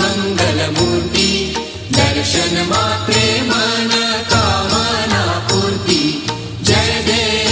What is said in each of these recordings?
मङ्गलमूर्ति दर्शनमात्रे मन कामना पूर्ति जय। देव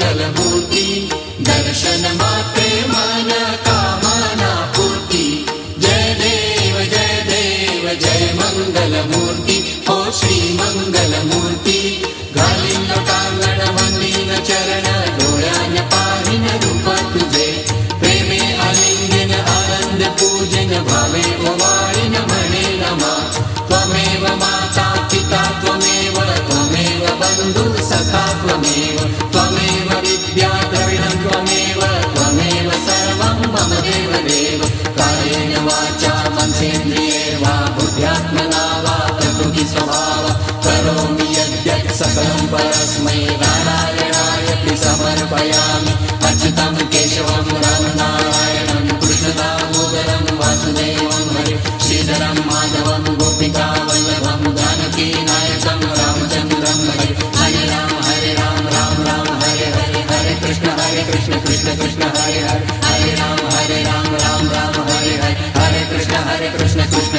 मङ्गलमूर्ति दर्शन मन कामना पूर्ति जय देव जय देव जय मङ्गलमूर्ति ओ श्री मङ्गलमूर्ति। गलिन काङ्गण रूप तुजे प्रेमे अलिङ्गन आनन्द पूजन भावे वाणिन मणे नमः। त्वमेव माता पिता त्वमेव त्वमेव बन्धु सखा त्वमेव वाचा मनसेन्द्रिये वा बुद्ध्यात्मना वा तदुःखि समा करोमि यद्यत् सकलं परस्मै नारायणायपि समर्पयामि अच्युतं केशवं रामनारायण। Hare Krishna Krishna